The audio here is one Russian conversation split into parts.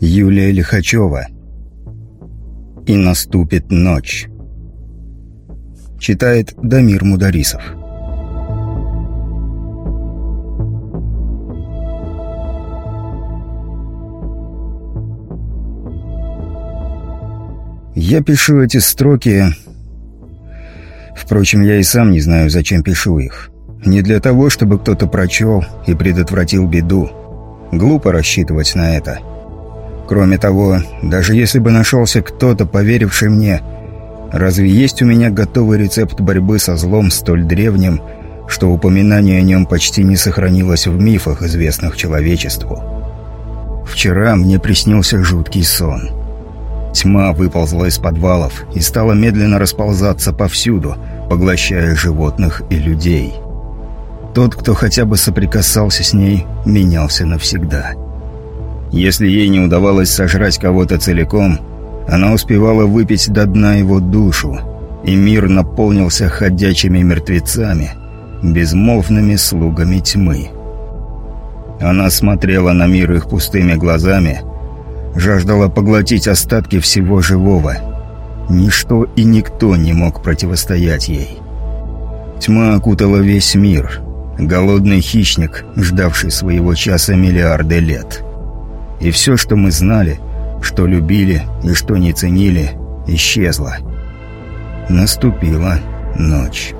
Юлия Лихачева. И наступит ночь. Читает Дамир Мударисов. Я пишу эти строки... Впрочем, я и сам не знаю, зачем пишу их. Не для того, чтобы кто-то прочел и предотвратил беду. Глупо рассчитывать на это. Кроме того, даже если бы нашелся кто-то, поверивший мне, разве есть у меня готовый рецепт борьбы со злом столь древним, что упоминание о нем почти не сохранилось в мифах, известных человечеству? Вчера мне приснился жуткий сон. Тьма выползла из подвалов и стала медленно расползаться повсюду, поглощая животных и людей. Тот, кто хотя бы соприкасался с ней, менялся навсегда. Если ей не удавалось сожрать кого-то целиком, она успевала выпить до дна его душу, и мир наполнился ходячими мертвецами, безмолвными слугами тьмы. Она смотрела на мир их пустыми глазами, жаждала поглотить остатки всего живого. Ничто и никто не мог противостоять ей. Тьма окутала весь мир, голодный хищник, ждавший своего часа миллиарды лет. И все, что мы знали, что любили и что не ценили, исчезло. Наступила ночь.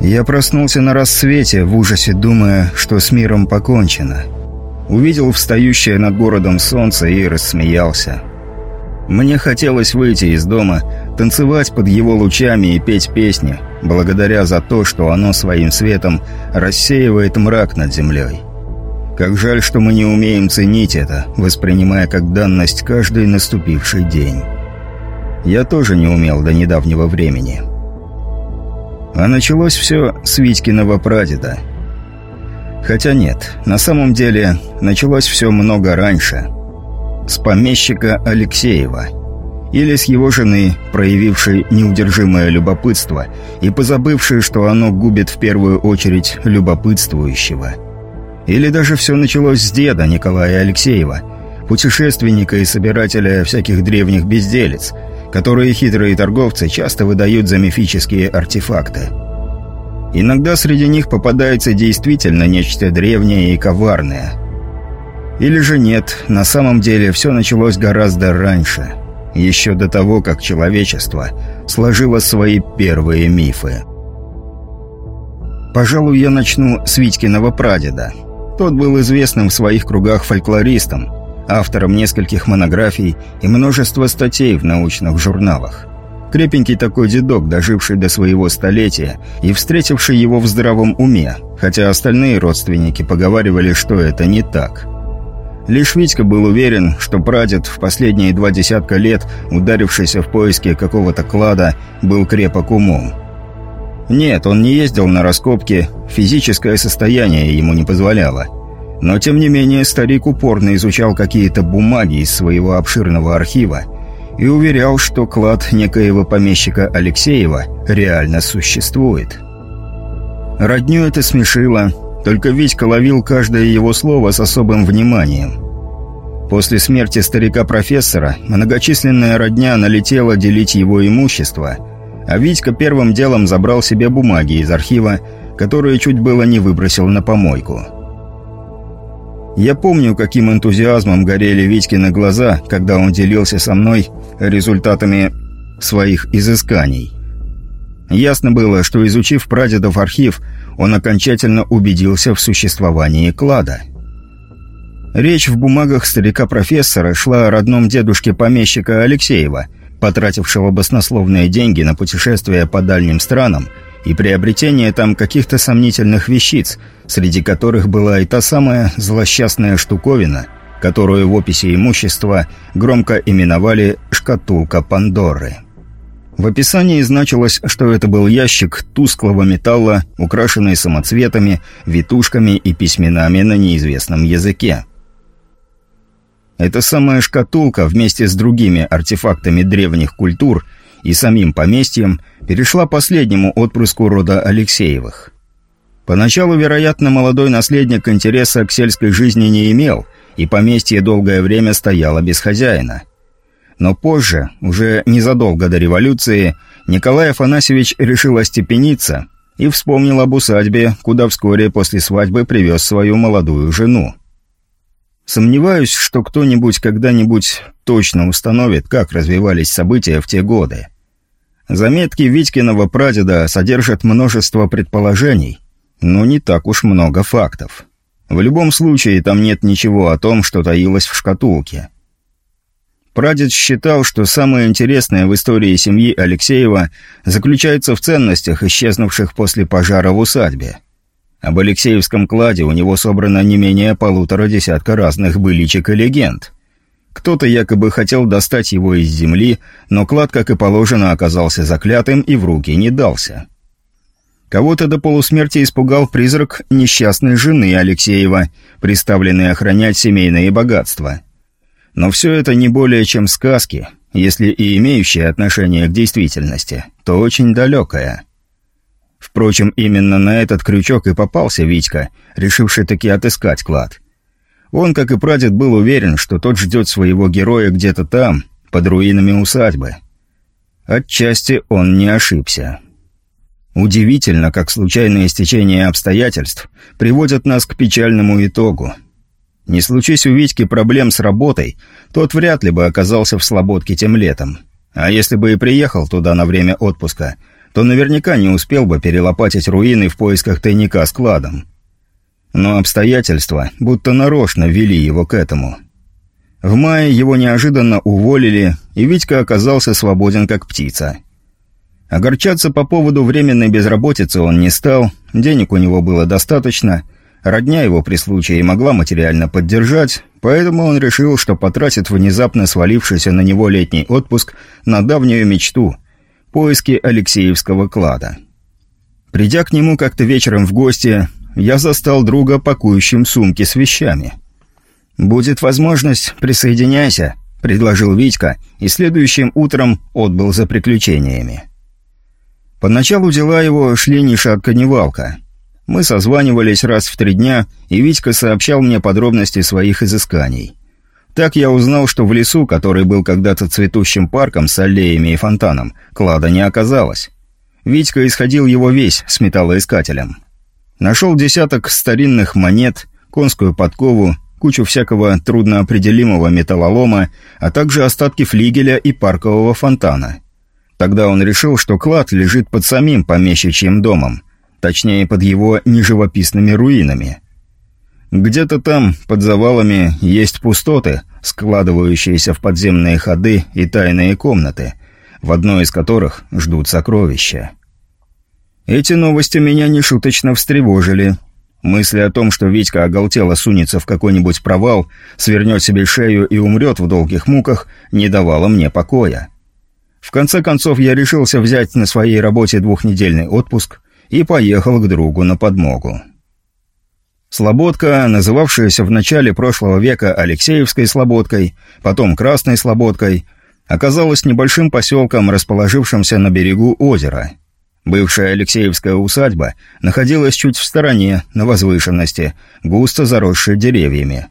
Я проснулся на рассвете, в ужасе думая, что с миром покончено. Увидел встающее над городом солнце и рассмеялся. Мне хотелось выйти из дома, танцевать под его лучами и петь песни, благодаря за то, что оно своим светом рассеивает мрак над землей. Как жаль, что мы не умеем ценить это, воспринимая как данность каждый наступивший день. Я тоже не умел до недавнего времени. А началось все с Витькиного прадеда. Хотя нет, на самом деле началось все много раньше – с помещика Алексеева или с его жены, проявившей неудержимое любопытство и позабывшей, что оно губит в первую очередь любопытствующего. Или даже все началось с деда Николая Алексеева, путешественника и собирателя всяких древних безделец, которые хитрые торговцы часто выдают за мифические артефакты. Иногда среди них попадается действительно нечто древнее и коварное – или же нет, на самом деле все началось гораздо раньше, еще до того, как человечество сложило свои первые мифы. Пожалуй, я начну с Витькиного прадеда. Тот был известным в своих кругах фольклористом, автором нескольких монографий и множества статей в научных журналах. Крепенький такой дедок, доживший до своего столетия и встретивший его в здравом уме, хотя остальные родственники поговаривали, что это не так – Лишь Витька был уверен, что прадед в последние два десятка лет, ударившийся в поиске какого-то клада, был крепок умом. Нет, он не ездил на раскопки, физическое состояние ему не позволяло. Но тем не менее старик упорно изучал какие-то бумаги из своего обширного архива и уверял, что клад некоего помещика Алексеева реально существует. Родню это смешило, только Витька ловил каждое его слово с особым вниманием. После смерти старика-профессора многочисленная родня налетела делить его имущество, а Витька первым делом забрал себе бумаги из архива, которые чуть было не выбросил на помойку. Я помню, каким энтузиазмом горели Витькины глаза, когда он делился со мной результатами своих изысканий. Ясно было, что изучив прадедов архив, он окончательно убедился в существовании клада. Речь в бумагах старика-профессора шла о родном дедушке помещика Алексеева, потратившего баснословные деньги на путешествия по дальним странам и приобретение там каких-то сомнительных вещиц, среди которых была и та самая злосчастная штуковина, которую в описи имущества громко именовали «шкатулка Пандоры». В описании значилось, что это был ящик тусклого металла, украшенный самоцветами, витушками и письменами на неизвестном языке. Эта самая шкатулка вместе с другими артефактами древних культур и самим поместьем, перешла последнему отпрыску рода Алексеевых. Поначалу, вероятно, молодой наследник интереса к сельской жизни не имел, и поместье долгое время стояло без хозяина. Но позже, уже незадолго до революции, Николай Афанасьевич решил остепениться и вспомнил об усадьбе, куда вскоре после свадьбы привез свою молодую жену. Сомневаюсь, что кто-нибудь когда-нибудь точно установит, как развивались события в те годы. Заметки Витькиного прадеда содержат множество предположений, но не так уж много фактов. В любом случае, там нет ничего о том, что таилось в шкатулке. Прадед считал, что самое интересное в истории семьи Алексеева заключается в ценностях, исчезнувших после пожара в усадьбе. Об Алексеевском кладе у него собрано не менее полутора десятка разных быличек и легенд. Кто-то якобы хотел достать его из земли, но клад, как и положено, оказался заклятым и в руки не дался. Кого-то до полусмерти испугал призрак несчастной жены Алексеева, приставленной охранять семейные богатства. Но все это не более чем сказки, если и имеющие отношение к действительности, то очень далекое. Впрочем, именно на этот крючок и попался Витька, решивший таки отыскать клад. Он, как и прадед, был уверен, что тот ждет своего героя где-то там, под руинами усадьбы. Отчасти он не ошибся. Удивительно, как случайное стечение обстоятельств приводят нас к печальному итогу. Не случись у Витьки проблем с работой, тот вряд ли бы оказался в Слободке тем летом. А если бы и приехал туда на время отпуска, то наверняка не успел бы перелопатить руины в поисках тайника с кладом. Но обстоятельства будто нарочно вели его к этому. В мае его неожиданно уволили, и Витька оказался свободен как птица. Огорчаться по поводу временной безработицы он не стал, денег у него было достаточно, родня его при случае могла материально поддержать, поэтому он решил, что потратит внезапно свалившийся на него летний отпуск на давнюю мечту – поиски Алексеевского клада. Придя к нему как-то вечером в гости, я застал друга пакующим сумки с вещами. «Будет возможность, присоединяйся», – предложил Витька, и следующим утром отбыл за приключениями. Поначалу дела его шли ни шатка ни валка. Мы созванивались раз в три дня, и Витька сообщал мне подробности своих изысканий. Так я узнал, что в лесу, который был когда-то цветущим парком с аллеями и фонтаном, клада не оказалось. Витька исходил его весь с металлоискателем. Нашел десяток старинных монет, конскую подкову, кучу всякого трудноопределимого металлолома, а также остатки флигеля и паркового фонтана – Тогда он решил, что клад лежит под самим помещичьим домом, точнее, под его неживописными руинами. Где-то там, под завалами, есть пустоты, складывающиеся в подземные ходы и тайные комнаты, в одной из которых ждут сокровища. Эти новости меня нешуточно встревожили. Мысли о том, что Витька оголтело сунется в какой-нибудь провал, свернет себе шею и умрет в долгих муках, не давало мне покоя. В конце концов, я решился взять на своей работе двухнедельный отпуск и поехал к другу на подмогу. Слободка, называвшаяся в начале прошлого века Алексеевской Слободкой, потом Красной Слободкой, оказалась небольшим поселком, расположившимся на берегу озера. Бывшая Алексеевская усадьба находилась чуть в стороне, на возвышенности, густо заросшей деревьями.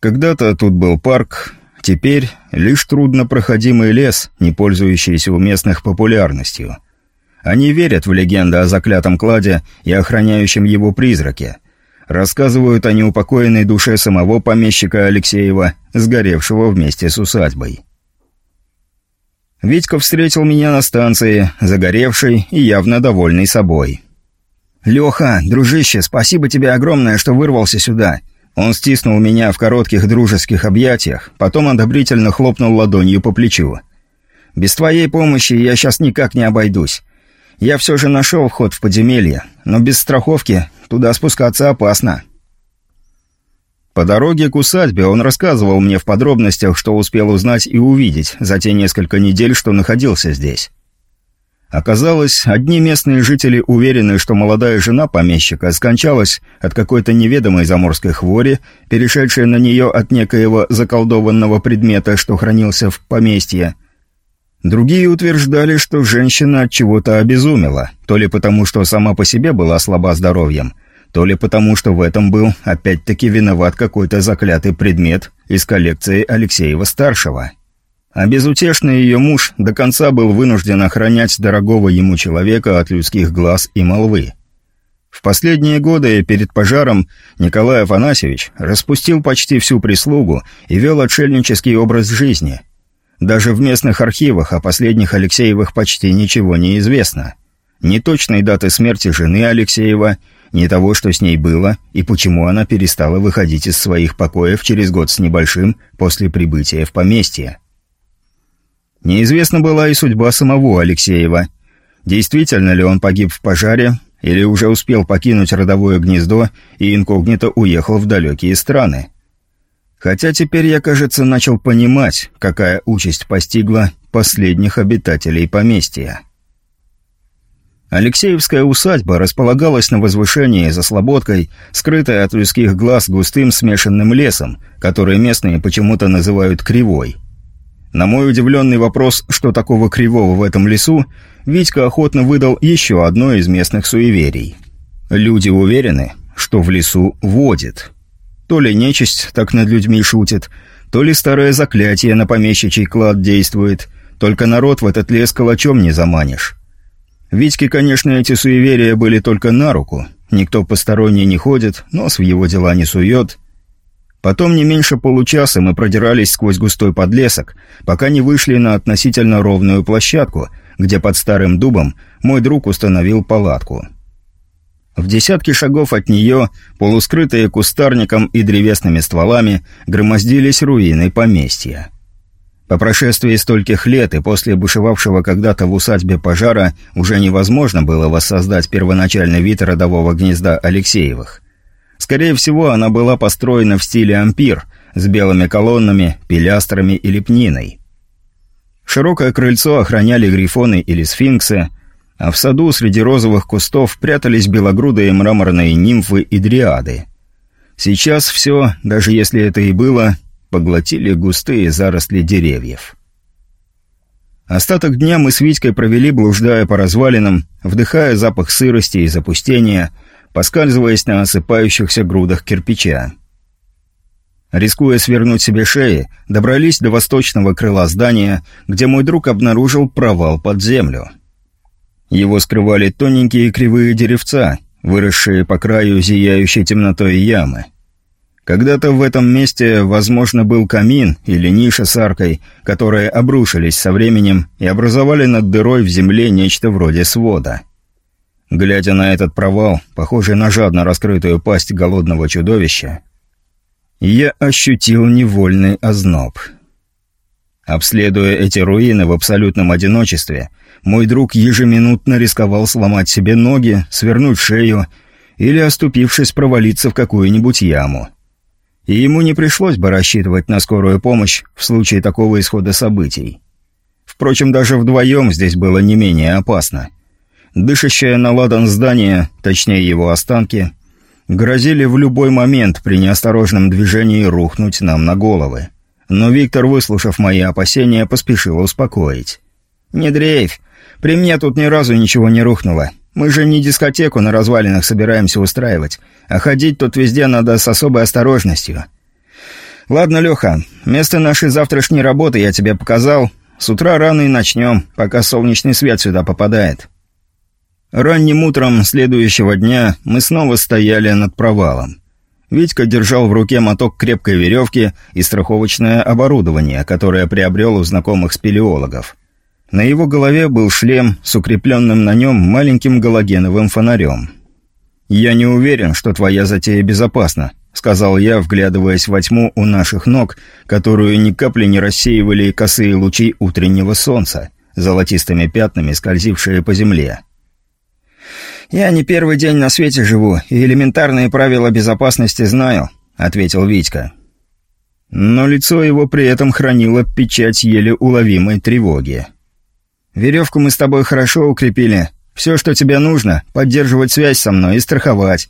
Когда-то тут был парк, Теперь лишь труднопроходимый лес, не пользующийся у местных популярностью. Они верят в легенды о заклятом кладе и охраняющем его призраке. Рассказывают о неупокоенной душе самого помещика Алексеева, сгоревшего вместе с усадьбой. Витька встретил меня на станции, загоревший и явно довольный собой. «Леха, дружище, спасибо тебе огромное, что вырвался сюда. Он стиснул меня в коротких дружеских объятиях, потом одобрительно хлопнул ладонью по плечу. «Без твоей помощи я сейчас никак не обойдусь. Я все же нашел вход в подземелье, но без страховки туда спускаться опасно». По дороге к усадьбе он рассказывал мне в подробностях, что успел узнать и увидеть за те несколько недель, что находился здесь. Оказалось, одни местные жители уверены, что молодая жена помещика скончалась от какой-то неведомой заморской хвори, перешедшей на нее от некоего заколдованного предмета, что хранился в поместье. Другие утверждали, что женщина от чего-то обезумела, то ли потому, что сама по себе была слаба здоровьем, то ли потому, что в этом был опять-таки виноват какой-то заклятый предмет из коллекции Алексеева-старшего. А безутешный ее муж до конца был вынужден охранять дорогого ему человека от людских глаз и молвы. В последние годы перед пожаром Николай Афанасьевич распустил почти всю прислугу и вел отшельнический образ жизни – даже в местных архивах о последних Алексеевых почти ничего не известно. Ни точной даты смерти жены Алексеева, ни того, что с ней было, и почему она перестала выходить из своих покоев через год с небольшим после прибытия в поместье. Неизвестна была и судьба самого Алексеева. Действительно ли он погиб в пожаре, или уже успел покинуть родовое гнездо и инкогнито уехал в далекие страны. Хотя теперь я, кажется, начал понимать, какая участь постигла последних обитателей поместья. Алексеевская усадьба располагалась на возвышении за слободкой, скрытая от людских глаз густым смешанным лесом, который местные почему-то называют «кривой». На мой удивленный вопрос, что такого кривого в этом лесу, Витька охотно выдал еще одно из местных суеверий. Люди уверены, что в лесу водит. То ли нечисть так над людьми шутит, то ли старое заклятие на помещичий клад действует, только народ в этот лес калачом не заманишь. Витьке, конечно, эти суеверия были только на руку. Никто посторонний не ходит, нос в его дела не сует. Потом не меньше получаса мы продирались сквозь густой подлесок, пока не вышли на относительно ровную площадку, где под старым дубом мой друг установил палатку. В десятке шагов от нее, полускрытые кустарником и древесными стволами, громоздились руины поместья. По прошествии стольких лет и после бушевавшего когда-то в усадьбе пожара уже невозможно было воссоздать первоначальный вид родового гнезда Алексеевых. Скорее всего, она была построена в стиле ампир, с белыми колоннами, пилястрами и лепниной. Широкое крыльцо охраняли грифоны или сфинксы – а в саду среди розовых кустов прятались белогрудые мраморные нимфы и дриады. Сейчас все, даже если это и было, поглотили густые заросли деревьев. Остаток дня мы с Витькой провели, блуждая по развалинам, вдыхая запах сырости и запустения, поскальзываясь на осыпающихся грудах кирпича. Рискуя свернуть себе шеи, добрались до восточного крыла здания, где мой друг обнаружил провал под землю — его скрывали тоненькие кривые деревца, выросшие по краю зияющей темнотой ямы. Когда-то в этом месте, возможно, был камин или ниша с аркой, которые обрушились со временем и образовали над дырой в земле нечто вроде свода. Глядя на этот провал, похожий на жадно раскрытую пасть голодного чудовища, я ощутил невольный озноб. Обследуя эти руины в абсолютном одиночестве, мой друг ежеминутно рисковал сломать себе ноги, свернуть шею или, оступившись, провалиться в какую-нибудь яму. И ему не пришлось бы рассчитывать на скорую помощь в случае такого исхода событий. Впрочем, даже вдвоем здесь было не менее опасно. Дышащее на ладан здание, точнее его останки, грозили в любой момент при неосторожном движении рухнуть нам на головы. Но Виктор, выслушав мои опасения, поспешил успокоить. «Не дрейфь. При мне тут ни разу ничего не рухнуло. Мы же не дискотеку на развалинах собираемся устраивать, а ходить тут везде надо с особой осторожностью. Ладно, Леха, место нашей завтрашней работы я тебе показал. С утра рано и начнем, пока солнечный свет сюда попадает». Ранним утром следующего дня мы снова стояли над провалом. Витька держал в руке моток крепкой веревки и страховочное оборудование, которое приобрел у знакомых спелеологов. На его голове был шлем с укрепленным на нем маленьким галогеновым фонарем. «Я не уверен, что твоя затея безопасна», — сказал я, вглядываясь во тьму у наших ног, которую ни капли не рассеивали косые лучи утреннего солнца, золотистыми пятнами скользившие по земле. «Я не первый день на свете живу, и элементарные правила безопасности знаю», — ответил Витька. Но лицо его при этом хранило печать еле уловимой тревоги. «Веревку мы с тобой хорошо укрепили. Все, что тебе нужно, поддерживать связь со мной и страховать».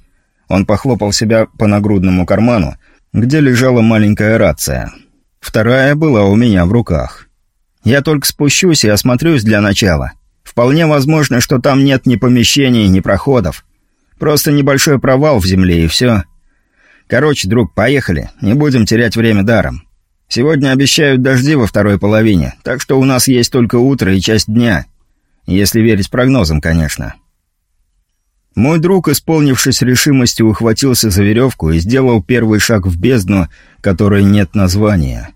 Он похлопал себя по нагрудному карману, где лежала маленькая рация. Вторая была у меня в руках. Я только спущусь и осмотрюсь для начала. Вполне возможно, что там нет ни помещений, ни проходов. Просто небольшой провал в земле и все. Короче, друг, поехали. Не будем терять время даром. Сегодня обещают дожди во второй половине, так что у нас есть только утро и часть дня. Если верить прогнозам, конечно. Мой друг, исполнившись решимостью, ухватился за веревку и сделал первый шаг в бездну, которой нет названия.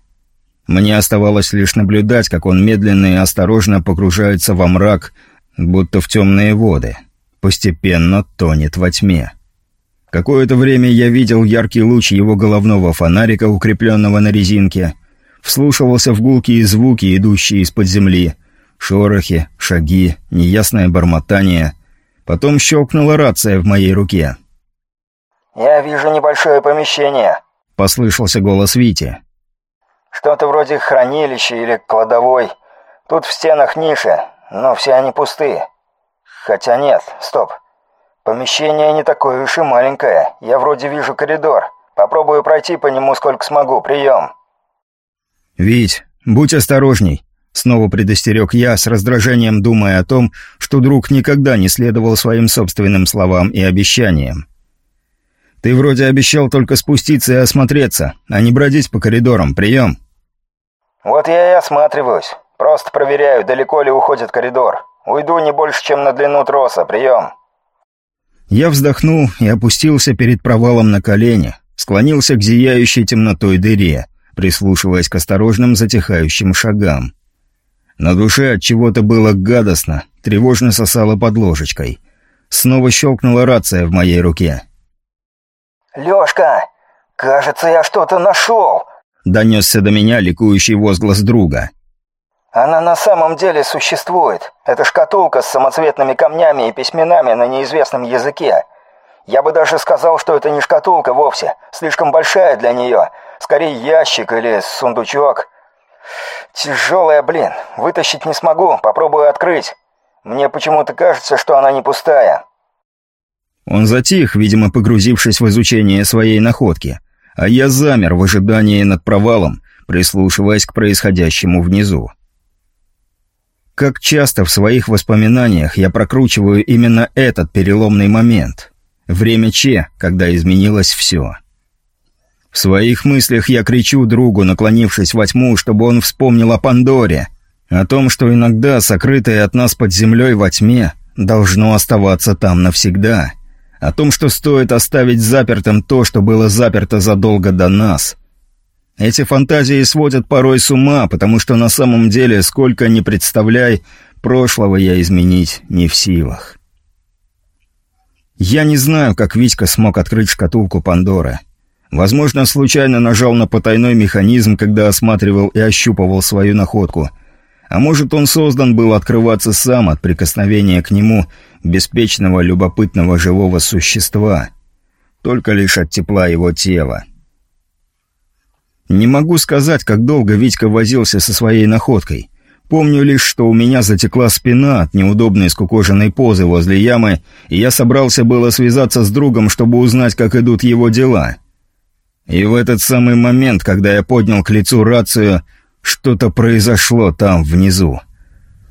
Мне оставалось лишь наблюдать, как он медленно и осторожно погружается во мрак, будто в темные воды. Постепенно тонет во тьме. Какое-то время я видел яркий луч его головного фонарика, укрепленного на резинке, вслушивался в гулкие звуки, идущие из-под земли, шорохи, шаги, неясное бормотание. Потом щелкнула рация в моей руке. «Я вижу небольшое помещение», — послышался голос Вити. «Что-то вроде хранилища или кладовой. Тут в стенах ниши, но все они пустые. Хотя нет, стоп. Помещение не такое уж и маленькое. Я вроде вижу коридор. Попробую пройти по нему сколько смогу. Прием. Вить, будь осторожней. Снова предостерег я, с раздражением думая о том, что друг никогда не следовал своим собственным словам и обещаниям. «Ты вроде обещал только спуститься и осмотреться, а не бродить по коридорам. Прием!» «Вот я и осматриваюсь. Просто проверяю, далеко ли уходит коридор. Уйду не больше, чем на длину троса. Прием!» Я вздохнул и опустился перед провалом на колени, склонился к зияющей темнотой дыре, прислушиваясь к осторожным затихающим шагам. На душе от чего-то было гадостно, тревожно сосало под ложечкой. Снова щелкнула рация в моей руке. «Лёшка, кажется, я что-то нашел!» Донесся до меня ликующий возглас друга. Она на самом деле существует. Это шкатулка с самоцветными камнями и письменами на неизвестном языке. Я бы даже сказал, что это не шкатулка вовсе, слишком большая для нее. Скорее ящик или сундучок. Тяжелая, блин. Вытащить не смогу, попробую открыть. Мне почему-то кажется, что она не пустая. Он затих, видимо, погрузившись в изучение своей находки, а я замер в ожидании над провалом, прислушиваясь к происходящему внизу. Как часто в своих воспоминаниях я прокручиваю именно этот переломный момент. Время Че, когда изменилось все. В своих мыслях я кричу другу, наклонившись во тьму, чтобы он вспомнил о Пандоре, о том, что иногда сокрытое от нас под землей во тьме должно оставаться там навсегда, о том, что стоит оставить запертым то, что было заперто задолго до нас — эти фантазии сводят порой с ума, потому что на самом деле, сколько ни представляй, прошлого я изменить не в силах. Я не знаю, как Витька смог открыть шкатулку Пандоры. Возможно, случайно нажал на потайной механизм, когда осматривал и ощупывал свою находку. А может, он создан был открываться сам от прикосновения к нему беспечного, любопытного живого существа. Только лишь от тепла его тела. Не могу сказать, как долго Витька возился со своей находкой. Помню лишь, что у меня затекла спина от неудобной скукоженной позы возле ямы, и я собрался было связаться с другом, чтобы узнать, как идут его дела. И в этот самый момент, когда я поднял к лицу рацию, что-то произошло там, внизу.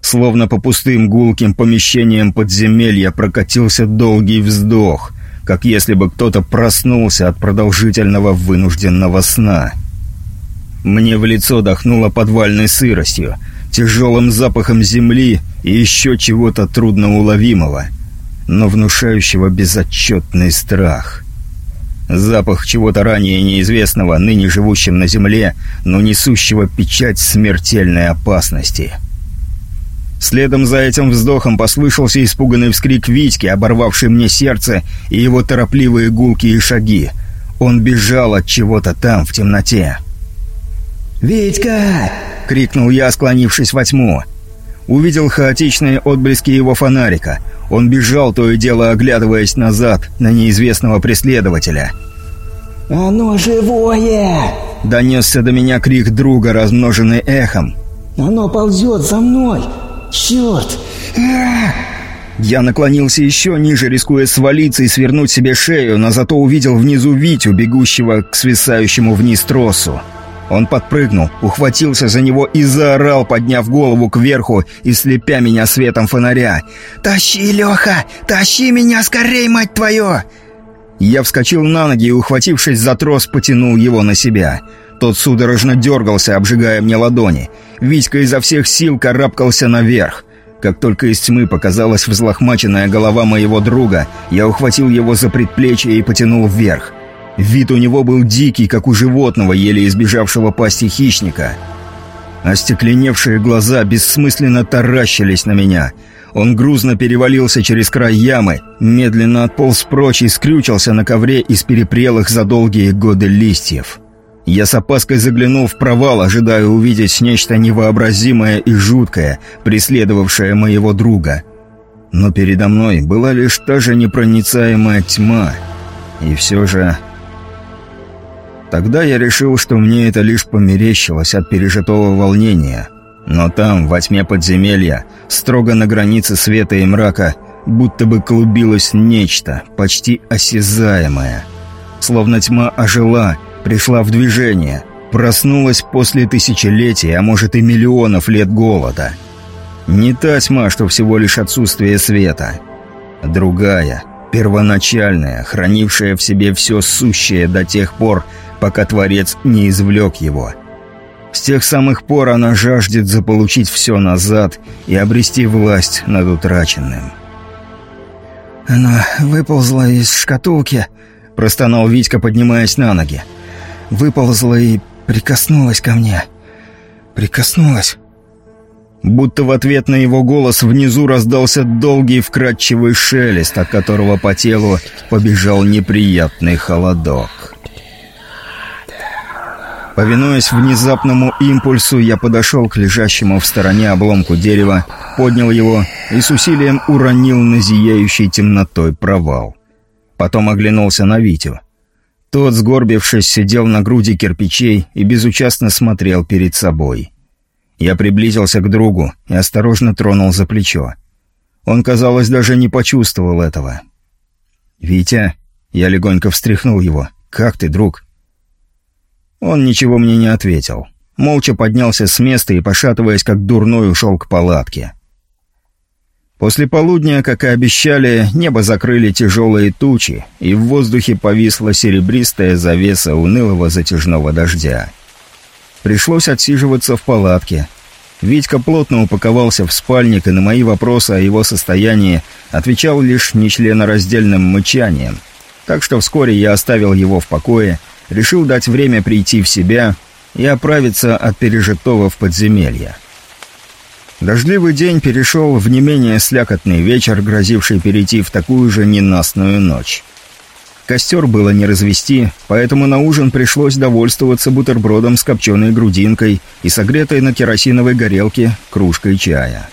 Словно по пустым гулким помещениям подземелья прокатился долгий вздох, как если бы кто-то проснулся от продолжительного вынужденного сна. Мне в лицо дохнуло подвальной сыростью, тяжелым запахом земли и еще чего-то трудноуловимого, но внушающего безотчетный страх. Запах чего-то ранее неизвестного, ныне живущим на земле, но несущего печать смертельной опасности. Следом за этим вздохом послышался испуганный вскрик Витьки, оборвавший мне сердце, и его торопливые гулкие шаги. Он бежал от чего-то там, в темноте. «Витька!» — крикнул я, склонившись во тьму. Увидел хаотичные отблески его фонарика. Он бежал, то и дело оглядываясь назад на неизвестного преследователя. «Оно живое!» — донесся до меня крик друга, размноженный эхом. «Оно ползет за мной! Черт!» Я наклонился еще ниже, рискуя свалиться и свернуть себе шею, но зато увидел внизу Витю, бегущего к свисающему вниз тросу. Он подпрыгнул, ухватился за него и заорал, подняв голову кверху и слепя меня светом фонаря. «Тащи, Леха! Тащи меня скорей, мать твою!» Я вскочил на ноги и, ухватившись за трос, потянул его на себя. Тот судорожно дергался, обжигая мне ладони. Витька изо всех сил карабкался наверх. Как только из тьмы показалась взлохмаченная голова моего друга, я ухватил его за предплечье и потянул вверх. Вид у него был дикий, как у животного, еле избежавшего пасти хищника. Остекленевшие глаза бессмысленно таращились на меня. Он грузно перевалился через край ямы, медленно отполз прочь и скрючился на ковре из перепрелых за долгие годы листьев. Я с опаской заглянул в провал, ожидая увидеть нечто невообразимое и жуткое, преследовавшее моего друга. Но передо мной была лишь та же непроницаемая тьма. И все же... Тогда я решил, что мне это лишь померещилось от пережитого волнения. Но там, во тьме подземелья, строго на границе света и мрака, будто бы клубилось нечто, почти осязаемое. Словно тьма ожила пришла в движение, проснулась после тысячелетий, а может и миллионов лет голода. Не та тьма, что всего лишь отсутствие света. Другая, первоначальная, хранившая в себе все сущее до тех пор, пока Творец не извлек его. С тех самых пор она жаждет заполучить все назад и обрести власть над утраченным. «Она выползла из шкатулки», — простонал Витька, поднимаясь на ноги выползла и прикоснулась ко мне. Прикоснулась. Будто в ответ на его голос внизу раздался долгий вкрадчивый шелест, от которого по телу побежал неприятный холодок. Повинуясь внезапному импульсу, я подошел к лежащему в стороне обломку дерева, поднял его и с усилием уронил на зияющий темнотой провал. Потом оглянулся на Витю. Тот, сгорбившись, сидел на груди кирпичей и безучастно смотрел перед собой. Я приблизился к другу и осторожно тронул за плечо. Он, казалось, даже не почувствовал этого. «Витя?» Я легонько встряхнул его. «Как ты, друг?» Он ничего мне не ответил. Молча поднялся с места и, пошатываясь как дурной, ушел к палатке. После полудня, как и обещали, небо закрыли тяжелые тучи, и в воздухе повисла серебристая завеса унылого затяжного дождя. Пришлось отсиживаться в палатке. Витька плотно упаковался в спальник, и на мои вопросы о его состоянии отвечал лишь нечленораздельным мычанием. Так что вскоре я оставил его в покое, решил дать время прийти в себя и оправиться от пережитого в подземелье. Дождливый день перешел в не менее слякотный вечер, грозивший перейти в такую же ненастную ночь. Костер было не развести, поэтому на ужин пришлось довольствоваться бутербродом с копченой грудинкой и согретой на керосиновой горелке кружкой чая.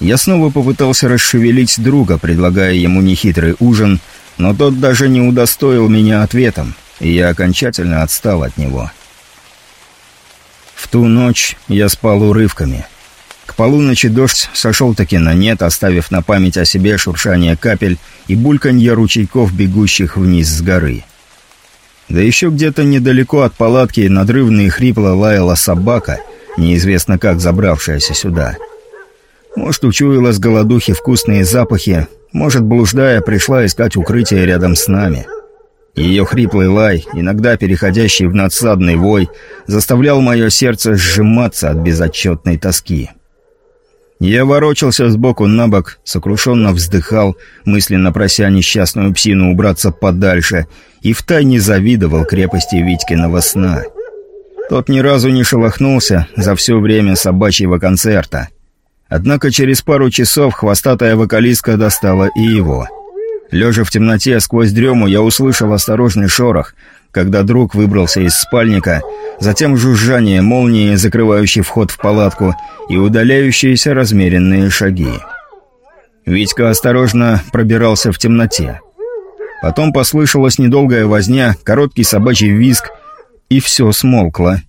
Я снова попытался расшевелить друга, предлагая ему нехитрый ужин, но тот даже не удостоил меня ответом, и я окончательно отстал от него. В ту ночь я спал урывками — к полуночи дождь сошел-таки на нет, оставив на память о себе шуршание капель и бульканье ручейков, бегущих вниз с горы. Да еще где-то недалеко от палатки надрывно и хрипло лаяла собака, неизвестно как забравшаяся сюда. Может, учуяла с голодухи вкусные запахи, может, блуждая, пришла искать укрытие рядом с нами. Ее хриплый лай, иногда переходящий в надсадный вой, заставлял мое сердце сжиматься от безотчетной тоски. Я ворочался сбоку на бок, сокрушенно вздыхал, мысленно прося несчастную псину убраться подальше, и втайне завидовал крепости Витькиного сна. Тот ни разу не шелохнулся за все время собачьего концерта. Однако через пару часов хвостатая вокалистка достала и его. Лежа в темноте сквозь дрему, я услышал осторожный шорох, когда друг выбрался из спальника, затем жужжание молнии, закрывающей вход в палатку, и удаляющиеся размеренные шаги. Витька осторожно пробирался в темноте. Потом послышалась недолгая возня, короткий собачий визг, и все смолкло.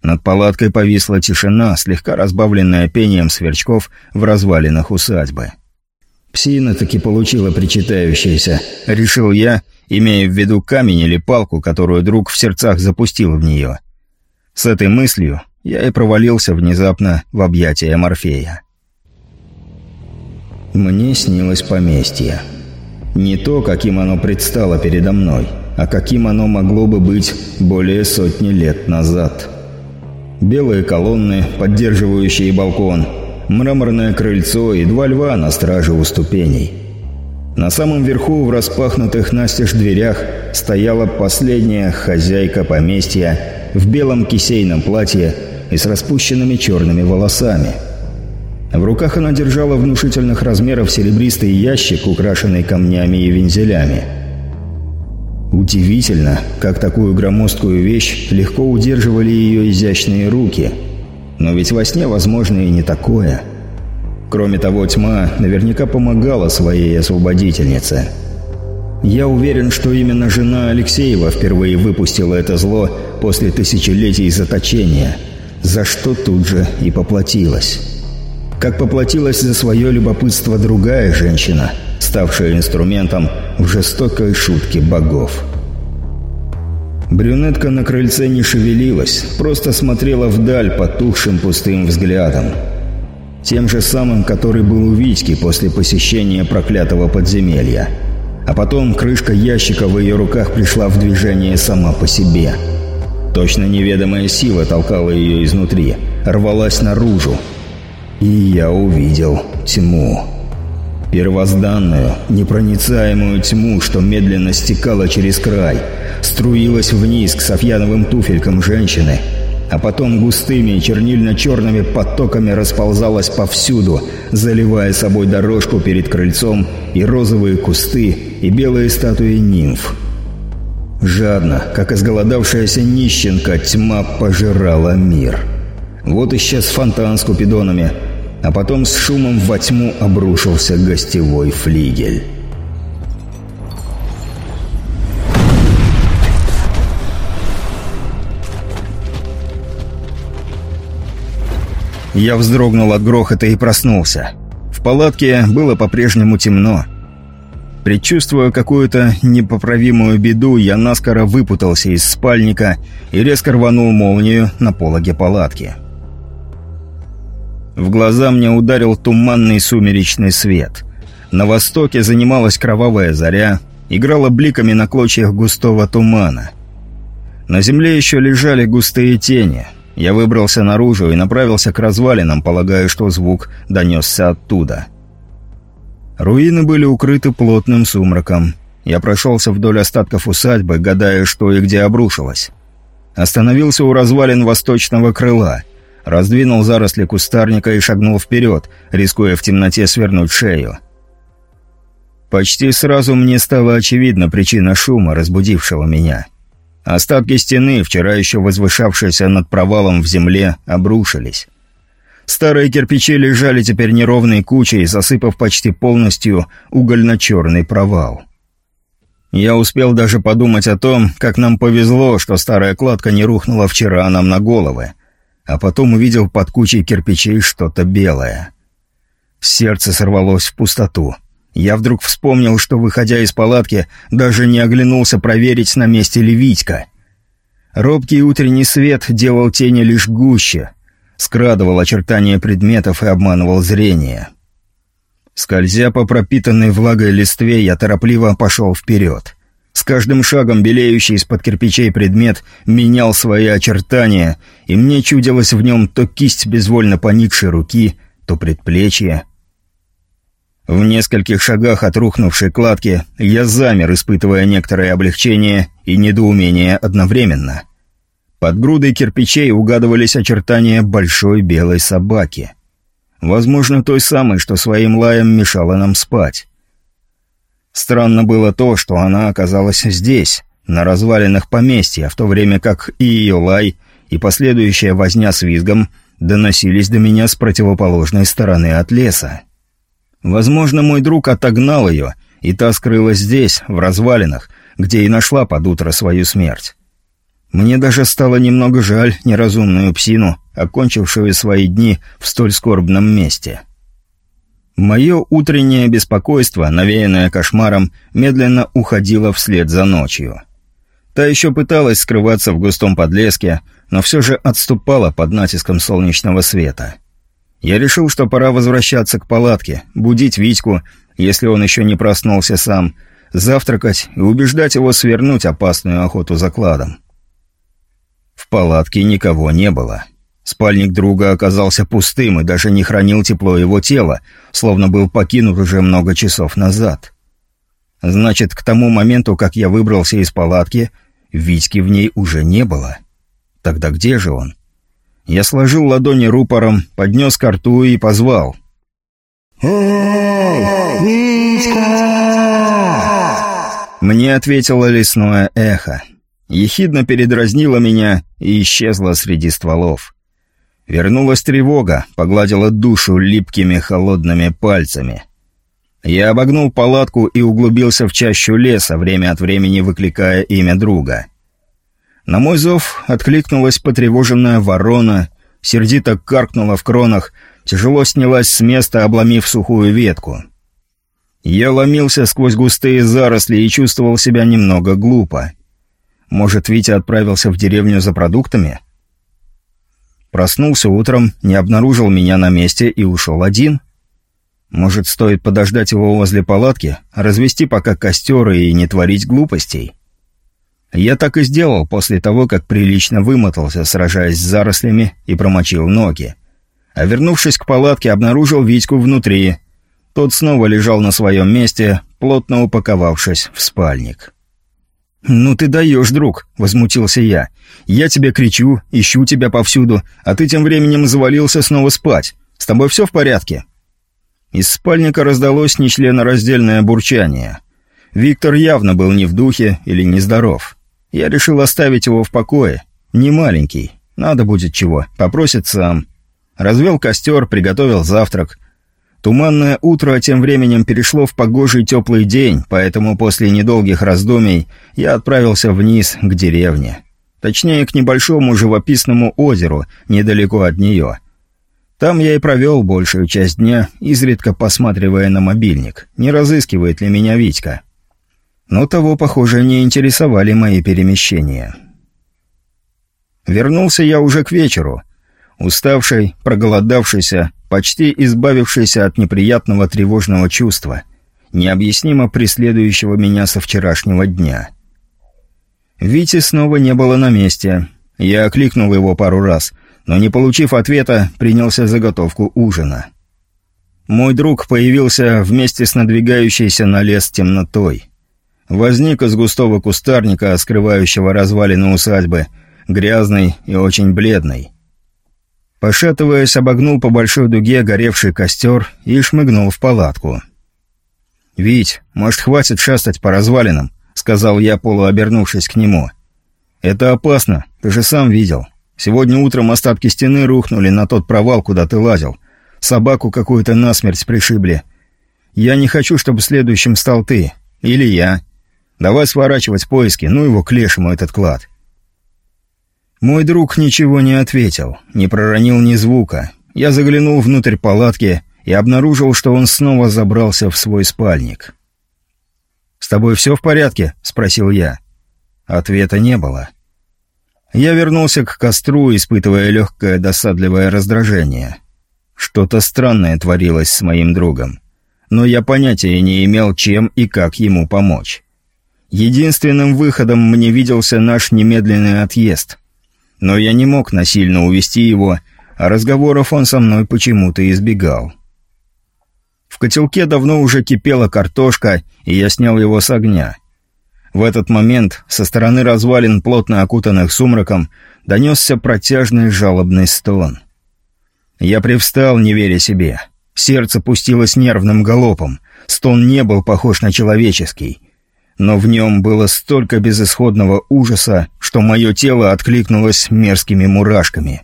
Над палаткой повисла тишина, слегка разбавленная пением сверчков в развалинах усадьбы. «Псина таки получила причитающееся», — решил я, имея в виду камень или палку, которую друг в сердцах запустил в нее. С этой мыслью я и провалился внезапно в объятия Морфея. Мне снилось поместье. Не то, каким оно предстало передо мной, а каким оно могло бы быть более сотни лет назад. Белые колонны, поддерживающие балкон, мраморное крыльцо и два льва на страже у ступеней. На самом верху, в распахнутых настежь дверях, стояла последняя хозяйка поместья в белом кисейном платье и с распущенными черными волосами – в руках она держала внушительных размеров серебристый ящик, украшенный камнями и вензелями. Удивительно, как такую громоздкую вещь легко удерживали ее изящные руки. Но ведь во сне возможно и не такое. Кроме того, тьма наверняка помогала своей освободительнице. Я уверен, что именно жена Алексеева впервые выпустила это зло после тысячелетий заточения, за что тут же и поплатилась как поплатилась за свое любопытство другая женщина, ставшая инструментом в жестокой шутке богов. Брюнетка на крыльце не шевелилась, просто смотрела вдаль потухшим пустым взглядом. Тем же самым, который был у Витьки после посещения проклятого подземелья. А потом крышка ящика в ее руках пришла в движение сама по себе. Точно неведомая сила толкала ее изнутри, рвалась наружу, и я увидел тьму. Первозданную, непроницаемую тьму, что медленно стекала через край, струилась вниз к софьяновым туфелькам женщины, а потом густыми чернильно-черными потоками расползалась повсюду, заливая собой дорожку перед крыльцом и розовые кусты, и белые статуи нимф. Жадно, как изголодавшаяся нищенка, тьма пожирала мир. Вот исчез фонтан с купидонами – а потом с шумом во тьму обрушился гостевой флигель. Я вздрогнул от грохота и проснулся. В палатке было по-прежнему темно. Предчувствуя какую-то непоправимую беду, я наскоро выпутался из спальника и резко рванул молнию на пологе палатки. В глаза мне ударил туманный сумеречный свет. На востоке занималась кровавая заря, играла бликами на клочьях густого тумана. На земле еще лежали густые тени. Я выбрался наружу и направился к развалинам, полагая, что звук донесся оттуда. Руины были укрыты плотным сумраком. Я прошелся вдоль остатков усадьбы, гадая, что и где обрушилось. Остановился у развалин восточного крыла — раздвинул заросли кустарника и шагнул вперед, рискуя в темноте свернуть шею. Почти сразу мне стала очевидна причина шума, разбудившего меня. Остатки стены, вчера еще возвышавшиеся над провалом в земле, обрушились. Старые кирпичи лежали теперь неровной кучей, засыпав почти полностью угольно-черный провал. Я успел даже подумать о том, как нам повезло, что старая кладка не рухнула вчера нам на головы а потом увидел под кучей кирпичей что-то белое. Сердце сорвалось в пустоту. Я вдруг вспомнил, что, выходя из палатки, даже не оглянулся проверить, на месте ли Витька. Робкий утренний свет делал тени лишь гуще, скрадывал очертания предметов и обманывал зрение. Скользя по пропитанной влагой листве, я торопливо пошел вперед. С каждым шагом белеющий из-под кирпичей предмет менял свои очертания, и мне чудилось в нем то кисть безвольно поникшей руки, то предплечье. В нескольких шагах от рухнувшей кладки я замер, испытывая некоторое облегчение и недоумение одновременно. Под грудой кирпичей угадывались очертания большой белой собаки. Возможно, той самой, что своим лаем мешала нам спать. Странно было то, что она оказалась здесь, на развалинах поместья, в то время как и ее лай, и последующая возня с визгом доносились до меня с противоположной стороны от леса. Возможно, мой друг отогнал ее, и та скрылась здесь, в развалинах, где и нашла под утро свою смерть. Мне даже стало немного жаль неразумную псину, окончившую свои дни в столь скорбном месте. Мое утреннее беспокойство, навеянное кошмаром, медленно уходило вслед за ночью. Та еще пыталась скрываться в густом подлеске, но все же отступала под натиском солнечного света. Я решил, что пора возвращаться к палатке, будить Витьку, если он еще не проснулся сам, завтракать и убеждать его свернуть опасную охоту за кладом. В палатке никого не было. Спальник друга оказался пустым и даже не хранил тепло его тела, словно был покинут уже много часов назад. Значит, к тому моменту, как я выбрался из палатки, Витьки в ней уже не было. Тогда где же он? Я сложил ладони рупором, поднес ко рту и позвал. «Эй, Витька!» Мне ответило лесное эхо. Ехидно передразнило меня и исчезло среди стволов. Вернулась тревога, погладила душу липкими холодными пальцами. Я обогнул палатку и углубился в чащу леса, время от времени выкликая имя друга. На мой зов откликнулась потревоженная ворона, сердито каркнула в кронах, тяжело снялась с места, обломив сухую ветку. Я ломился сквозь густые заросли и чувствовал себя немного глупо. Может, Витя отправился в деревню за продуктами? Проснулся утром, не обнаружил меня на месте и ушел один. Может, стоит подождать его возле палатки, развести пока костер и не творить глупостей? Я так и сделал после того, как прилично вымотался, сражаясь с зарослями и промочил ноги. А вернувшись к палатке, обнаружил Витьку внутри. Тот снова лежал на своем месте, плотно упаковавшись в спальник. «Ну ты даешь, друг», — возмутился я. «Я тебе кричу, ищу тебя повсюду, а ты тем временем завалился снова спать. С тобой все в порядке?» Из спальника раздалось нечленораздельное бурчание. Виктор явно был не в духе или нездоров. Я решил оставить его в покое. Не маленький. Надо будет чего, попросит сам. Развел костер, приготовил завтрак. Туманное утро тем временем перешло в погожий теплый день, поэтому после недолгих раздумий я отправился вниз, к деревне. Точнее, к небольшому живописному озеру, недалеко от нее. Там я и провел большую часть дня, изредка посматривая на мобильник, не разыскивает ли меня Витька. Но того, похоже, не интересовали мои перемещения. Вернулся я уже к вечеру. Уставший, проголодавшийся, почти избавившийся от неприятного тревожного чувства, необъяснимо преследующего меня со вчерашнего дня. Вити снова не было на месте. Я окликнул его пару раз, но, не получив ответа, принялся заготовку ужина. Мой друг появился вместе с надвигающейся на лес темнотой. Возник из густого кустарника, скрывающего развалины усадьбы, грязный и очень бледный. Пошатываясь, обогнул по большой дуге горевший костер и шмыгнул в палатку. «Вить, может, хватит шастать по развалинам?» — сказал я, полуобернувшись к нему. «Это опасно, ты же сам видел. Сегодня утром остатки стены рухнули на тот провал, куда ты лазил. Собаку какую-то насмерть пришибли. Я не хочу, чтобы следующим стал ты. Или я. Давай сворачивать поиски, ну его к лешему этот клад». Мой друг ничего не ответил, не проронил ни звука. Я заглянул внутрь палатки и обнаружил, что он снова забрался в свой спальник. «С тобой все в порядке?» — спросил я. Ответа не было. Я вернулся к костру, испытывая легкое досадливое раздражение. Что-то странное творилось с моим другом. Но я понятия не имел, чем и как ему помочь. Единственным выходом мне виделся наш немедленный отъезд — но я не мог насильно увести его, а разговоров он со мной почему-то избегал. В котелке давно уже кипела картошка, и я снял его с огня. В этот момент со стороны развалин, плотно окутанных сумраком, донесся протяжный жалобный стон. Я привстал, не веря себе. Сердце пустилось нервным галопом. Стон не был похож на человеческий но в нем было столько безысходного ужаса, что мое тело откликнулось мерзкими мурашками.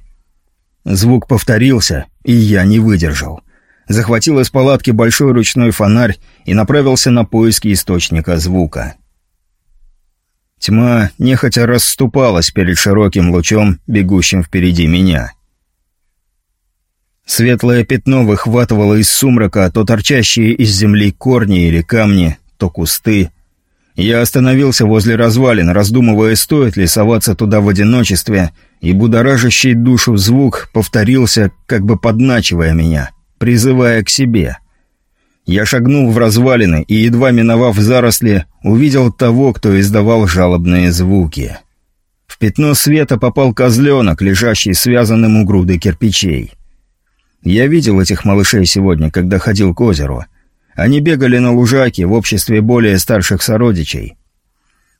Звук повторился, и я не выдержал. Захватил из палатки большой ручной фонарь и направился на поиски источника звука. Тьма нехотя расступалась перед широким лучом, бегущим впереди меня. Светлое пятно выхватывало из сумрака то торчащие из земли корни или камни, то кусты, Я остановился возле развалин, раздумывая, стоит ли соваться туда в одиночестве, и будоражащий душу звук повторился, как бы подначивая меня, призывая к себе. Я шагнул в развалины и, едва миновав заросли, увидел того, кто издавал жалобные звуки. В пятно света попал козленок, лежащий связанным у груды кирпичей. Я видел этих малышей сегодня, когда ходил к озеру — они бегали на лужаке в обществе более старших сородичей.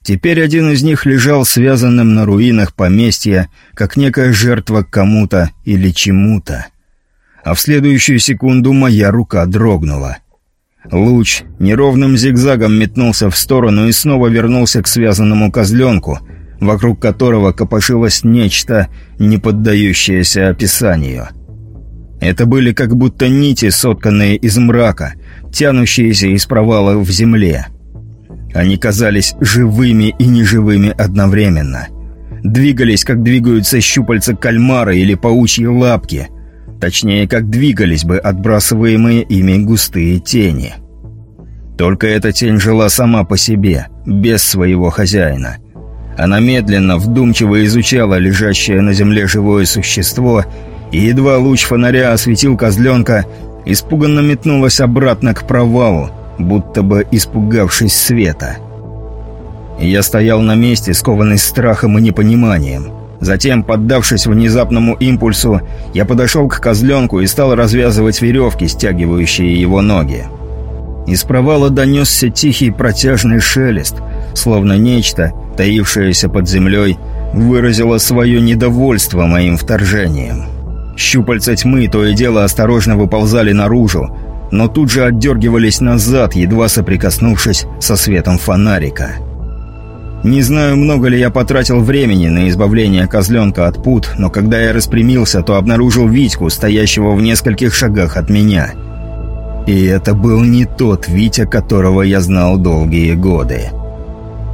Теперь один из них лежал связанным на руинах поместья, как некая жертва кому-то или чему-то. А в следующую секунду моя рука дрогнула. Луч неровным зигзагом метнулся в сторону и снова вернулся к связанному козленку, вокруг которого копошилось нечто, не поддающееся описанию. Это были как будто нити, сотканные из мрака, тянущиеся из провала в земле. Они казались живыми и неживыми одновременно. Двигались, как двигаются щупальца кальмара или паучьи лапки. Точнее, как двигались бы отбрасываемые ими густые тени. Только эта тень жила сама по себе, без своего хозяина. Она медленно, вдумчиво изучала лежащее на земле живое существо, и едва луч фонаря осветил козленка, испуганно метнулась обратно к провалу, будто бы испугавшись света. Я стоял на месте, скованный страхом и непониманием. Затем, поддавшись внезапному импульсу, я подошел к козленку и стал развязывать веревки, стягивающие его ноги. Из провала донесся тихий протяжный шелест, словно нечто, таившееся под землей, выразило свое недовольство моим вторжением. Щупальца тьмы то и дело осторожно выползали наружу, но тут же отдергивались назад, едва соприкоснувшись со светом фонарика. Не знаю, много ли я потратил времени на избавление козленка от пут, но когда я распрямился, то обнаружил Витьку, стоящего в нескольких шагах от меня. И это был не тот Витя, которого я знал долгие годы.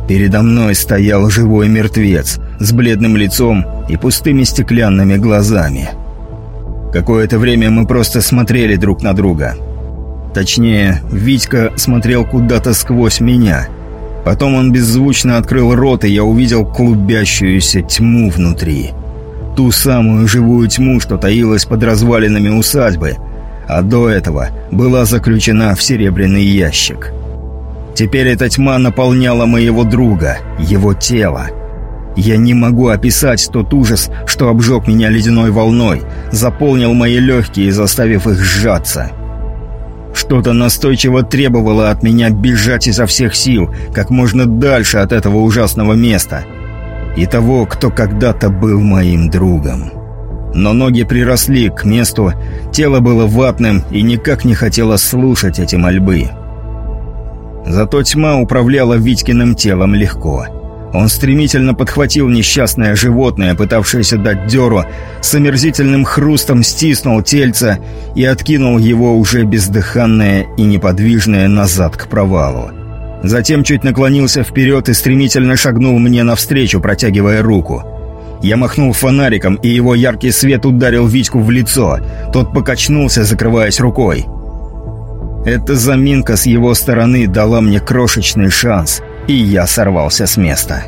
Передо мной стоял живой мертвец с бледным лицом и пустыми стеклянными глазами. Какое-то время мы просто смотрели друг на друга. Точнее, Витька смотрел куда-то сквозь меня. Потом он беззвучно открыл рот, и я увидел клубящуюся тьму внутри. Ту самую живую тьму, что таилась под развалинами усадьбы, а до этого была заключена в серебряный ящик. Теперь эта тьма наполняла моего друга, его тело. Я не могу описать тот ужас, что обжег меня ледяной волной, заполнил мои легкие, заставив их сжаться. Что-то настойчиво требовало от меня бежать изо всех сил, как можно дальше от этого ужасного места. И того, кто когда-то был моим другом. Но ноги приросли к месту, тело было ватным и никак не хотело слушать эти мольбы. Зато тьма управляла Витькиным телом легко — он стремительно подхватил несчастное животное, пытавшееся дать дёру, с омерзительным хрустом стиснул тельце и откинул его уже бездыханное и неподвижное назад к провалу. Затем чуть наклонился вперед и стремительно шагнул мне навстречу, протягивая руку. Я махнул фонариком, и его яркий свет ударил Витьку в лицо. Тот покачнулся, закрываясь рукой. Эта заминка с его стороны дала мне крошечный шанс — и я сорвался с места.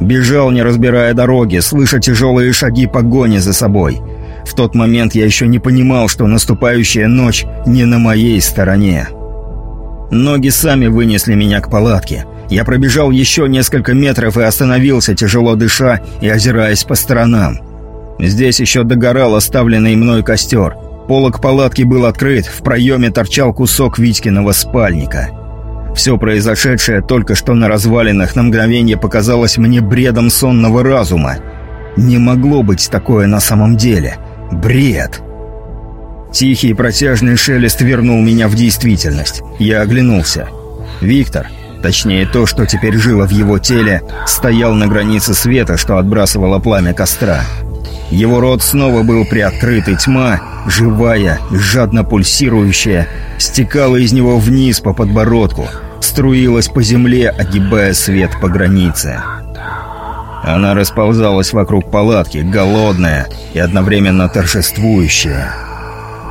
Бежал, не разбирая дороги, слыша тяжелые шаги погони за собой. В тот момент я еще не понимал, что наступающая ночь не на моей стороне. Ноги сами вынесли меня к палатке. Я пробежал еще несколько метров и остановился, тяжело дыша и озираясь по сторонам. Здесь еще догорал оставленный мной костер. Полок палатки был открыт, в проеме торчал кусок Витькиного спальника. Все произошедшее только что на развалинах на мгновение показалось мне бредом сонного разума. Не могло быть такое на самом деле. Бред. Тихий протяжный шелест вернул меня в действительность. Я оглянулся. Виктор, точнее то, что теперь жило в его теле, стоял на границе света, что отбрасывало пламя костра. Его рот снова был приоткрыт, и тьма, живая жадно пульсирующая, стекала из него вниз по подбородку, струилась по земле, огибая свет по границе. Она расползалась вокруг палатки, голодная и одновременно торжествующая.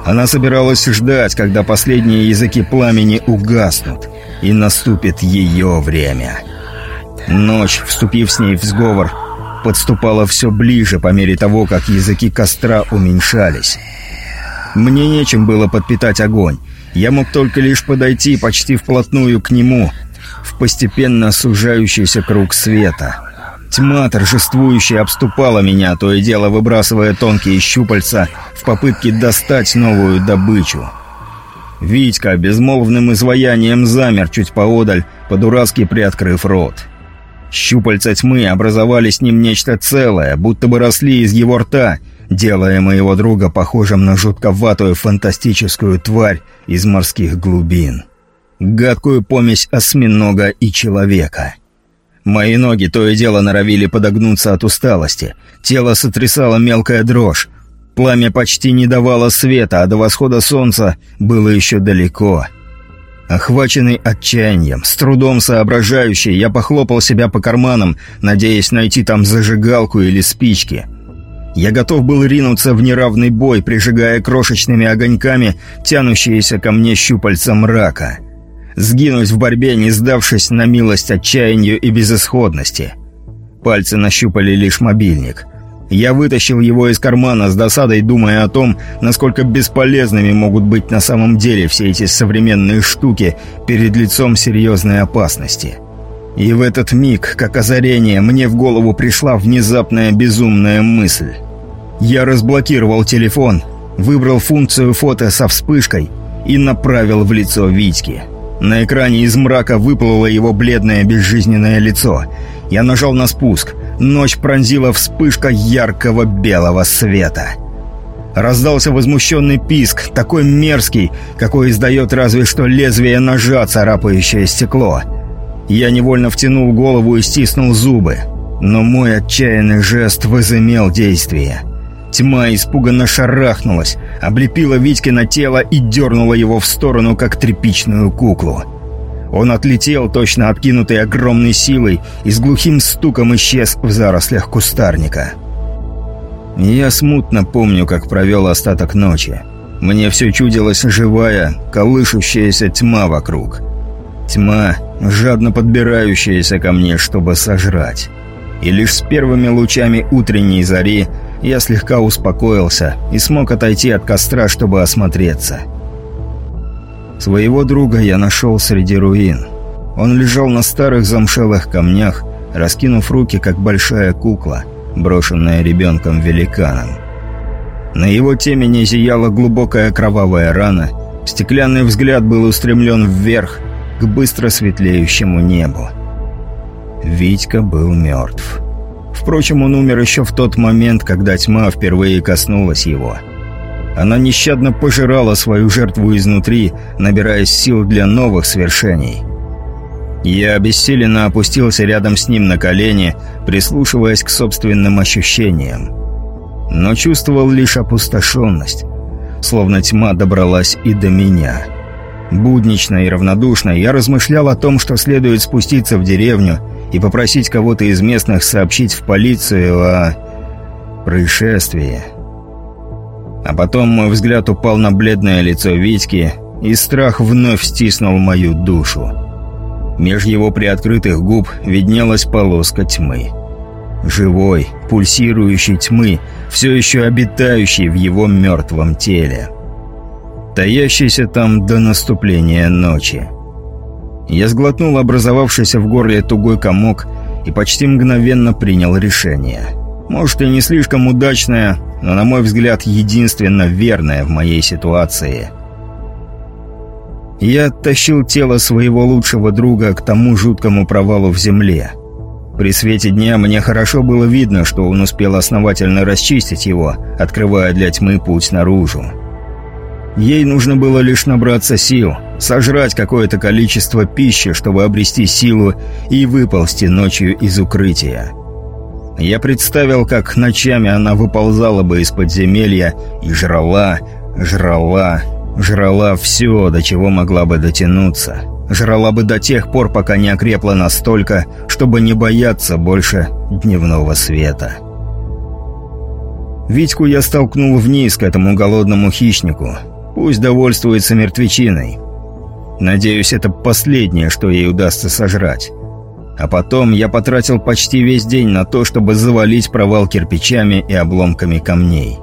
Она собиралась ждать, когда последние языки пламени угаснут, и наступит ее время. Ночь, вступив с ней в сговор, подступала все ближе по мере того, как языки костра уменьшались. Мне нечем было подпитать огонь. Я мог только лишь подойти почти вплотную к нему, в постепенно сужающийся круг света. Тьма, торжествующая, обступала меня, то и дело выбрасывая тонкие щупальца в попытке достать новую добычу. Витька безмолвным изваянием замер чуть поодаль, по-дурацки приоткрыв рот. Щупальца тьмы образовали с ним нечто целое, будто бы росли из его рта, делая моего друга похожим на жутковатую фантастическую тварь из морских глубин. Гадкую помесь осьминога и человека. Мои ноги то и дело норовили подогнуться от усталости. Тело сотрясало мелкая дрожь. Пламя почти не давало света, а до восхода солнца было еще далеко. Охваченный отчаянием, с трудом соображающий, я похлопал себя по карманам, надеясь найти там зажигалку или спички. Я готов был ринуться в неравный бой, прижигая крошечными огоньками тянущиеся ко мне щупальца мрака — Сгинуть в борьбе, не сдавшись на милость отчаянию и безысходности. Пальцы нащупали лишь мобильник. Я вытащил его из кармана с досадой, думая о том, насколько бесполезными могут быть на самом деле все эти современные штуки перед лицом серьезной опасности. И в этот миг, как озарение, мне в голову пришла внезапная безумная мысль. Я разблокировал телефон, выбрал функцию фото со вспышкой и направил в лицо Витьки. На экране из мрака выплыло его бледное безжизненное лицо. Я нажал на спуск. Ночь пронзила вспышка яркого белого света. Раздался возмущенный писк, такой мерзкий, какой издает разве что лезвие ножа, царапающее стекло. Я невольно втянул голову и стиснул зубы. Но мой отчаянный жест возымел действие. Тьма испуганно шарахнулась, облепила Витькино тело и дернула его в сторону, как тряпичную куклу. Он отлетел, точно откинутый огромной силой, и с глухим стуком исчез в зарослях кустарника. Я смутно помню, как провел остаток ночи. Мне все чудилась живая, колышущаяся тьма вокруг. Тьма, жадно подбирающаяся ко мне, чтобы сожрать. И лишь с первыми лучами утренней зари я слегка успокоился и смог отойти от костра, чтобы осмотреться. Своего друга я нашел среди руин. Он лежал на старых замшелых камнях, раскинув руки, как большая кукла, брошенная ребенком-великаном. На его темени зияла глубокая кровавая рана, стеклянный взгляд был устремлен вверх, к быстро светлеющему небу. Витька был мертв. Впрочем, он умер еще в тот момент, когда тьма впервые коснулась его. Она нещадно пожирала свою жертву изнутри, набирая сил для новых свершений. Я обессиленно опустился рядом с ним на колени, прислушиваясь к собственным ощущениям. Но чувствовал лишь опустошенность, словно тьма добралась и до меня. Буднично и равнодушно я размышлял о том, что следует спуститься в деревню и попросить кого-то из местных сообщить в полицию о происшествии. А потом мой взгляд упал на бледное лицо Витьки, и страх вновь стиснул мою душу. Меж его приоткрытых губ виднелась полоска тьмы. Живой, пульсирующей тьмы, все еще обитающей в его мертвом теле. Таящийся там до наступления ночи. Я сглотнул образовавшийся в горле тугой комок и почти мгновенно принял решение. Может и не слишком удачное, но, на мой взгляд, единственно верное в моей ситуации. Я оттащил тело своего лучшего друга к тому жуткому провалу в земле. При свете дня мне хорошо было видно, что он успел основательно расчистить его, открывая для тьмы путь наружу. Ей нужно было лишь набраться сил, сожрать какое-то количество пищи, чтобы обрести силу и выползти ночью из укрытия. Я представил, как ночами она выползала бы из подземелья и жрала, жрала, жрала все, до чего могла бы дотянуться. Жрала бы до тех пор, пока не окрепла настолько, чтобы не бояться больше дневного света. Витьку я столкнул вниз к этому голодному хищнику – Пусть довольствуется мертвечиной. Надеюсь, это последнее, что ей удастся сожрать. А потом я потратил почти весь день на то, чтобы завалить провал кирпичами и обломками камней.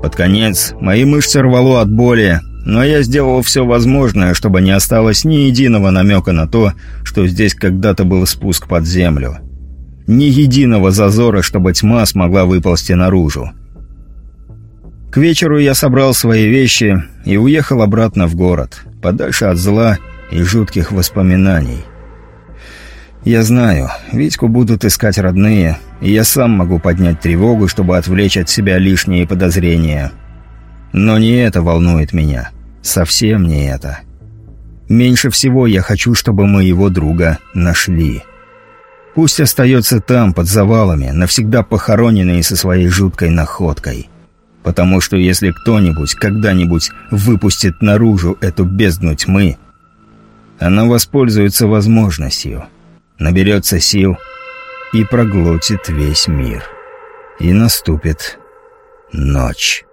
Под конец мои мышцы рвало от боли, но я сделал все возможное, чтобы не осталось ни единого намека на то, что здесь когда-то был спуск под землю. Ни единого зазора, чтобы тьма смогла выползти наружу. К вечеру я собрал свои вещи и уехал обратно в город, подальше от зла и жутких воспоминаний. Я знаю, Витьку будут искать родные, и я сам могу поднять тревогу, чтобы отвлечь от себя лишние подозрения. Но не это волнует меня. Совсем не это. Меньше всего я хочу, чтобы моего друга нашли. Пусть остается там, под завалами, навсегда похороненный со своей жуткой находкой. Потому что если кто-нибудь когда-нибудь выпустит наружу эту бездну тьмы, она воспользуется возможностью – наберется сил и проглотит весь мир. И наступит ночь.